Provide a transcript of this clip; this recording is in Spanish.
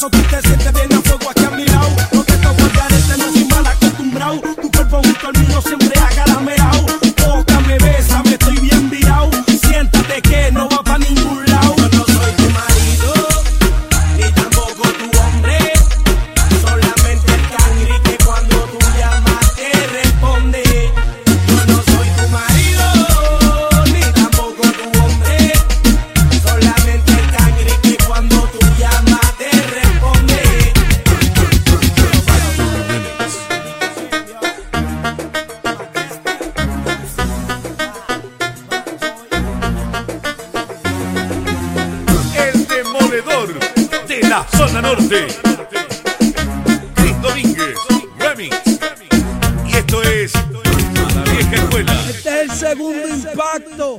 So tú te zona norte. Chris Domínguez, Remix. Y esto es la vieja escuela. Este es el segundo impacto.